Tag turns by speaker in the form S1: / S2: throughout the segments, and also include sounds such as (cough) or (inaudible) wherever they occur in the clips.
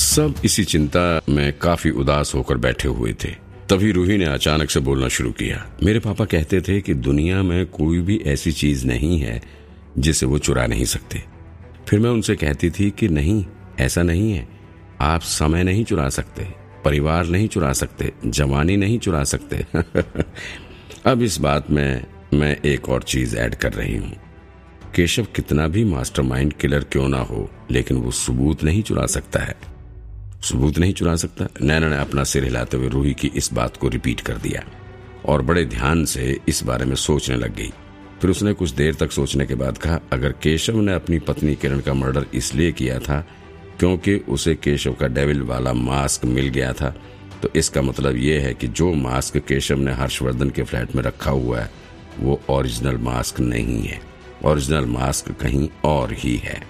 S1: सब इसी चिंता में काफ़ी उदास होकर बैठे हुए थे। तभी रूही ने अचानक से बोलना शुरू किया। मेरे पापा कहते थे कि दुनिया में कोई भी ऐसी चीज़ नहीं है जिसे वो चुरा नहीं सकते। फिर मैं उनसे कहती थी कि नहीं, ऐसा नहीं है। आप समय नहीं चुरा सकते, परिवार नहीं चुरा सकते, जवानी नहीं चुरा सकते। (laughs) अब इस बात में मैं एक और चीज़ ऐड कर रही हूँ। केशव कितना भी मास्टरमाइंड किलर क्यों ना हो, लेकिन वो सबूत नहीं चुरा सकता है। सबूत नहीं चुरा सकता। नैना ने अपना सिर हिलाते हुए रूही की इस बात को रिपीट कर दिया और बड़े ध्यान से इस बारे में सोचने लग गई। फिर उसने कुछ देर तक सोचने के बाद कहा, अगर केशव ने अपनी पत्नी किरण का मर्डर इसलिए किया था क्योंकि उसे केशव का डेविल वाला मास्क मिल गया था तो इसका मतलब ये है कि जो मास्क केशव ने हर्षवर्धन के फ्लैट में रखा हुआ है, वो ओरिजिनल मास्क नहीं है। ओरिजिनल मास्क कहीं और ही है।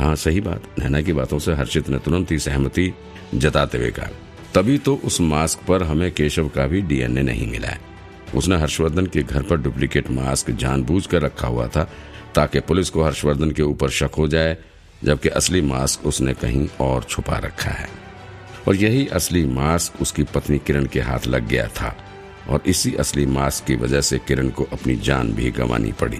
S1: हाँ सही बात। नैना की बातों से हर्षित ने तुरंत ही सहमति जताते हुए कहा। तभी तो उस मास्क पर हमें केशव का भी डीएनए नहीं मिला है। उसने हर्षवर्धन के घर पर डुप्लीकेट मास्क जानबूझकर रखा हुआ था, ताकि पुलिस को हर्षवर्धन के ऊपर शक हो जाए, जबकि असली मास्क उसने कहीं और छुपा रखा है। और यही असली मास्क उसकी पत्नी किरण के हाथ लग गया था, और इसी असली मास्क की वजह से किरण को अपनी जान भी गंवानी पड़ी।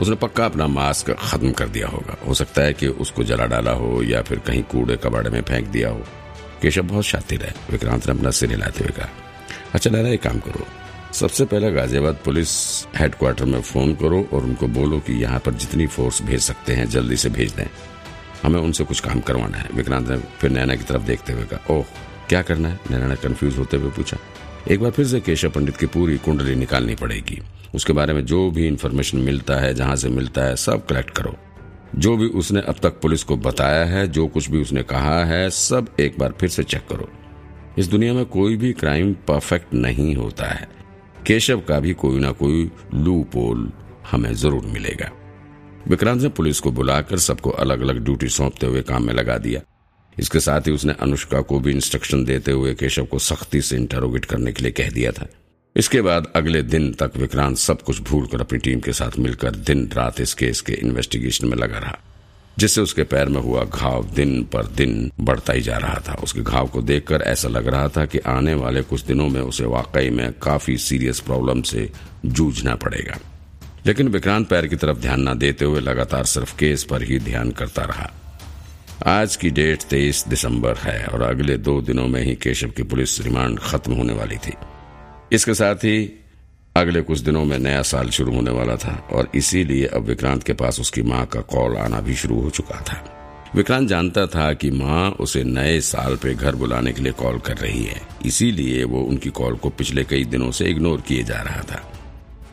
S1: उसने पक्का अपना मास्क खत्म कर दिया होगा। हो सकता है कि उसको जला डाला हो या फिर कहीं कूड़े कबाड़े में फेंक दिया हो। केशव बहुत शातिर है। विक्रांत ने अपना सिर हिलाते हुए कहा अच्छा नारा एक काम करो। सबसे पहले गाजियाबाद पुलिस हेडक्वार्टर में फ़ोन करो और उनको बोलो कि यहाँ पर जितनी फोर्स भेज सकते हैं, जल्दी से भेज दें। हमें उनसे कुछ काम करवाना है। विक्रांत ने फिर नैना की तरफ़ देखते हुए कहा, ओह, क्या करना है? नैना ने कन्फ्यूज़ होते हुए पूछा एक बार फिर से केशव पंडित की पूरी कुंडली निकालनी पड़ेगी। उसके बारे में जो भी इंफॉर्मेशन मिलता है, जहाँ से मिलता है, सब कलेक्ट करो। जो भी उसने अब तक पुलिस को बताया है, जो कुछ भी उसने कहा है, सब एक बार फिर से चेक करो। इस दुनिया में कोई भी क्राइम परफेक्ट नहीं होता है। केशव का भी कोई ना कोई लू पोल हमें ज़रूर मिलेगा। विक्रांत ने पुलिस को बुलाकर सबको अलग अलग ड्यूटी सौंपते हुए काम में लगा दिया। इसके साथ ही उसने अनुष्का को भी इंस्ट्रक्शन देते हुए केशव को सख्ती से इंटरोगेट करने के लिए कह दिया था। इसके बाद अगले दिन तक विक्रांत सब कुछ भूलकर अपनी टीम के साथ मिलकर दिन रात इस केस के इन्वेस्टिगेशन में लगा रहा, जिससे उसके पैर में हुआ घाव दिन पर दिन बढ़ता ही जा रहा था। उसके घाव को देखकर ऐसा लग रहा था कि आने वाले कुछ दिनों में उसे वाकई में काफ़ी सीरियस प्रॉब्लम से जूझना पड़ेगा। लेकिन विक्रांत पैर की तरफ़ ध्यान न देते हुए लगातार सिर्फ़ केस पर ही ध्यान करता रहा। आज की डेट तेईस दिसंबर है और अगले दो दिनों में ही केशव की पुलिस रिमांड खत्म होने वाली थी। इसके साथ ही अगले कुछ दिनों में नया साल शुरू होने वाला था और इसीलिए अब विक्रांत के पास उसकी माँ का कॉल आना भी शुरू हो चुका था। विक्रांत जानता था कि माँ उसे नए साल पे घर बुलाने के लिए कॉल कर रही है। इसीलिए वो उनकी कॉल को पिछले कई दिनों से इग्नोर किए जा रहा था।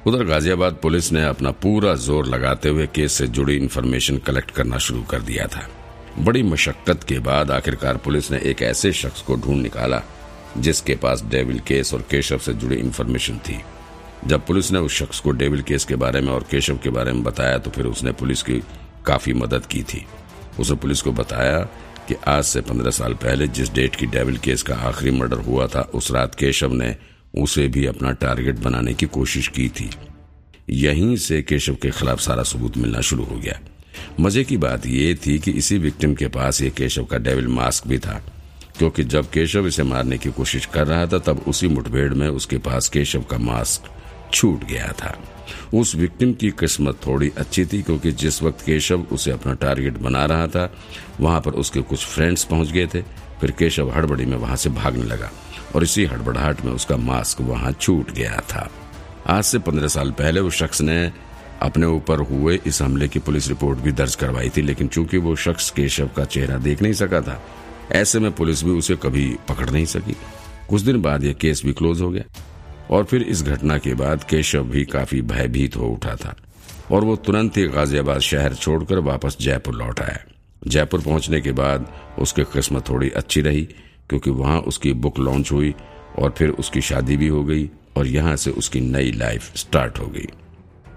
S1: उधर गाजियाबाद पुलिस ने अपना पूरा ज़ोर लगाते हुए केस से जुड़ी इन्फॉर्मेशन कलेक्ट करना शुरू कर दिया था। बड़ी मशक्कत के बाद आखिरकार पुलिस ने एक ऐसे शख्स को ढूंढ निकाला, जिसके पास डेविल केस और केशव से जुड़ी इन्फॉर्मेशन थी। जब पुलिस ने उस शख्स को डेविल केस के बारे में और केशव के बारे में बताया तो फिर उसने पुलिस की काफ़ी मदद की थी। उसने पुलिस को बताया कि आज से पंद्रह साल पहले जिस डेट की डेविल केस का आखिरी मर्डर हुआ था, उस रात केशव ने उसे भी अपना टारगेट बनाने की कोशिश की थी। यहीं से केशव के खिलाफ सारा सबूत मिलना शुरू हो गया। मज़े की बात यह थी कि इसी विक्टिम के पास ये केशव का डेविल मास्क भी था। क्योंकि जब केशव इसे मारने की कोशिश कर रहा था, तब उसी मुठभेड़ में उसके पास केशव का मास्क छूट गया था। उस विक्टिम की किस्मत थोड़ी अच्छी थी, क्योंकि जिस वक्त केशव उसे अपना टारगेट बना रहा था, वहाँ पर उसके कुछ फ्रेंड्स पहुँच गए थे। फिर केशव हड़बड़ी में वहाँ से भागने लगा और इसी हड़बड़ाहट में उसका मास्क वहाँ छूट गया था। आज से पंद्रह साल पहले उस शख्स ने अपने ऊपर हुए इस हमले की पुलिस रिपोर्ट भी दर्ज करवाई थी, लेकिन चूँकि वो शख्स केशव का चेहरा देख नहीं सका था, ऐसे में पुलिस भी उसे कभी पकड़ नहीं सकी। कुछ दिन बाद यह केस भी क्लोज हो गया और फिर इस घटना के बाद केशव भी काफ़ी भयभीत हो उठा था और वो तुरंत ही गाजियाबाद शहर छोड़कर वापस जयपुर लौट आया। जयपुर पहुँचने के बाद उसकी किस्मत थोड़ी अच्छी रही, क्योंकि वहाँ उसकी बुक लॉन्च हुई और फिर उसकी शादी भी हो गई और यहाँ से उसकी नई लाइफ स्टार्ट हो गई।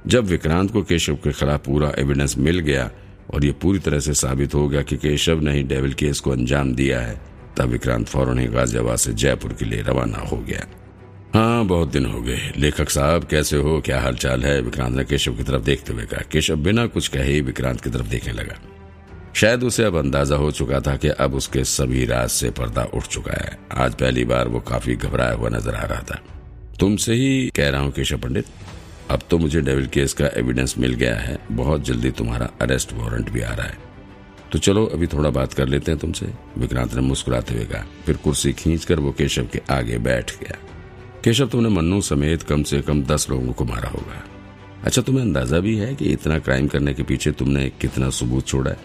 S1: जब विक्रांत को केशव के खिलाफ पूरा एविडेंस मिल गया और ये पूरी तरह से साबित हो गया कि केशव ने ही डेविल केस को अंजाम दिया है, तब विक्रांत फ़ौरन ही गाजियाबाद से जयपुर के लिए रवाना हो गया। हाँ बहुत दिन हो गए। लेखक साहब, कैसे हो? क्या हालचाल है? विक्रांत ने केशव की तरफ़ देखते हुए कहा। केशव बिना कुछ कहे विक्रांत की तरफ़ देखने लगा। शायद उसे अब अंदाज़ा हो चुका था कि अब उसके सभी राज से पर्दा उठ चुका है। आज पहली बार वो काफ़ी घबराया हुआ नज़र आ रहा था। तुमसे ही कह रहा हूँ, केशव पंडित। अब तो मुझे डेविल केस का एविडेंस मिल गया है। बहुत जल्दी तुम्हारा अरेस्ट वारंट भी आ रहा है। तो चलो, अभी थोड़ा बात कर लेते हैं तुमसे। विक्रांत ने मुस्कुराते हुए कहा, फिर कुर्सी खींचकर वो केशव के आगे बैठ गया। केशव, तुमने मन्नू समेत कम से कम दस लोगों को मारा होगा। अच्छा तुम्हें अंदाज़ा भी है कि इतना क्राइम करने के पीछे तुमने कितना सबूत छोड़ा है?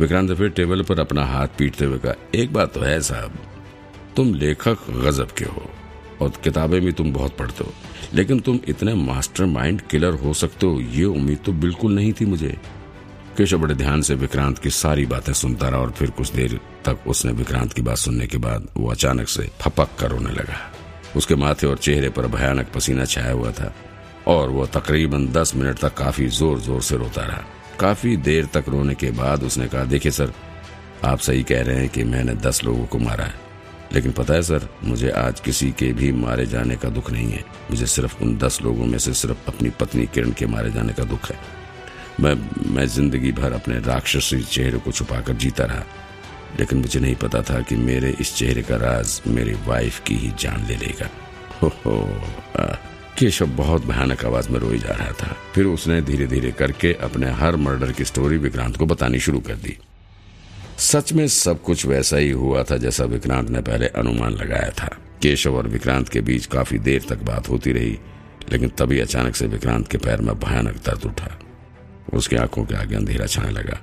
S1: विक्रांत फिर टेबल पर अपना हाथ पीटते हुए कहा, एक बात तो है साहब, तुम लेखक गजब के हो और किताबें भी तुम बहुत पढ़ते हो। लेकिन तुम इतने मास्टरमाइंड किलर हो सकते हो, ये उम्मीद तो बिल्कुल नहीं थी मुझे। केशव बड़े ध्यान से विक्रांत की सारी बातें सुनता रहा और फिर कुछ देर तक उसने विक्रांत की बात सुनने के बाद वो अचानक से फपक कर रोने लगा। उसके माथे और चेहरे पर भयानक पसीना छाया हुआ था और वो तकरीबन दस मिनट तक काफ़ी ज़ोर ज़ोर से रोता रहा। काफ़ी देर तक रोने के बाद उसने कहा, देखिए सर, आप सही कह रहे हैं कि मैंने दस लोगों को मारा है। लेकिन पता है सर, मुझे आज किसी के भी मारे जाने का दुख नहीं है। मुझे सिर्फ़ उन दस लोगों में से सिर्फ़ अपनी पत्नी किरण के मारे जाने का दुख है। मैं मैं ज़िंदगी भर अपने राक्षसी चेहरे को छुपाकर जीता रहा। लेकिन मुझे नहीं पता था कि मेरे इस चेहरे का राज मेरी वाइफ की ही जान ले लेगा। हो हो केशव बहुत भयानक आवाज़ में रोई जा रहा था। फिर उसने धीरे धीरे करके अपने हर मर्डर की स्टोरी विक्रांत को बतानी शुरू कर दी। सच में सब कुछ वैसा ही हुआ था जैसा विक्रांत ने पहले अनुमान लगाया था। केशव और विक्रांत के बीच काफ़ी देर तक बात होती रही, लेकिन तभी अचानक से विक्रांत के पैर में भयानक दर्द उठा। उसकी आँखों के आगे अंधेरा छाने लगा।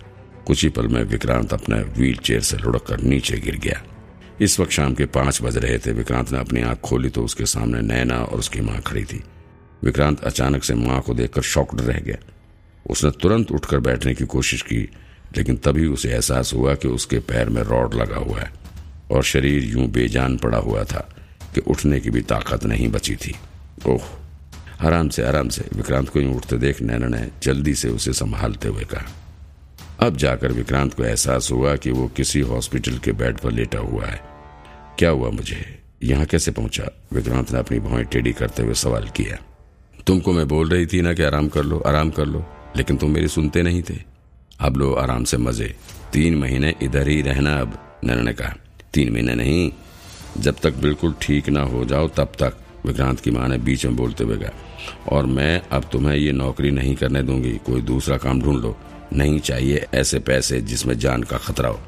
S1: कुछ ही पल में विक्रांत अपने व्हील चेयर से लुढ़क कर नीचे गिर गया। इस वक्त शाम के पाँच बज रहे थे। विक्रांत ने अपनी आँख खोली तो उसके सामने नैना और उसकी माँ खड़ी थी। विक्रांत अचानक से माँ को देखकर शॉक्ड रह गया। उसने तुरंत उठकर बैठने की कोशिश की लेकिन तभी उसे एहसास हुआ कि उसके पैर में रॉड लगा हुआ है और शरीर यूँ बेजान पड़ा हुआ था कि उठने की भी ताकत नहीं बची थी। ओह, आराम से आराम से, विक्रांत को यूँ उठते देख नैना ने जल्दी से उसे संभालते हुए कहा। अब जाकर विक्रांत को एहसास हुआ कि वो किसी हॉस्पिटल के बेड पर लेटा हुआ है। क्या हुआ मुझे? यहाँ कैसे पहुँचा? विक्रांत ने अपनी भौएँ टेढ़ी करते हुए सवाल किया। तुमको मैं बोल रही थी ना कि आराम कर लो, आराम कर लो, लेकिन तुम मेरी सुनते नहीं थे। अब लो आराम से मज़े। तीन महीने इधर ही रहना अब नैना ने कहा तीन महीने नहीं, जब तक बिल्कुल ठीक ना हो जाओ, तब तक, विक्रांत की माँ ने बीच में बोलते हुए कहा। और मैं अब तुम्हें ये नौकरी नहीं करने दूँगी, कोई दूसरा काम ढूंढ लो। नहीं चाहिए ऐसे पैसे जिसमें जान का खतरा हो।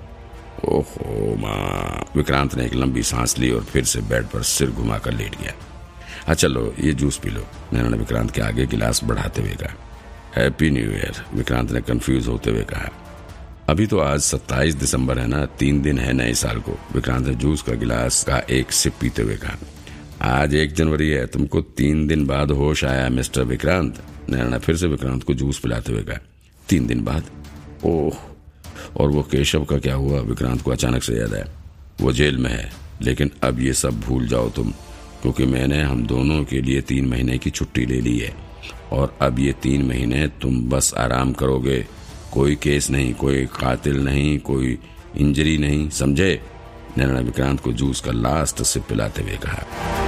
S1: ओहो, माँ, विक्रांत ने एक लंबी सांस ली और फिर से बेड पर सिर घुमाकर लेट गया। हाँ चलो ये जूस पी लो नैना ने विक्रांत के आगे गिलास बढ़ाते हुए कहा। हैप्पी न्यू ईयर, विक्रांत ने कंफ्यूज होते हुए कहा। अभी तो आज 27 दिसंबर है ना, तीन दिन है नए साल को। विक्रांत ने जूस का गिलास का एक सिप पीते हुए कहा, आज एक जनवरी है, तुमको तीन दिन बाद होश आया, मिस्टर विक्रांत? नैना फिर से विक्रांत को जूस पिलाते हुए कहा, तीन दिन बाद? ओह, और वो केशव का क्या हुआ? विक्रांत को अचानक से याद आया, वो जेल में है, लेकिन अब ये सब भूल जाओ तुम, क्योंकि मैंने हम दोनों के लिए तीन महीने की छुट्टी ले ली है। और अब ये तीन महीने तुम बस आराम करोगे। कोई केस नहीं, कोई कातिल नहीं, कोई इंजरी नहीं, समझे? नैना विक्रांत को जूस का लास्ट से पिलाते हुए कहा।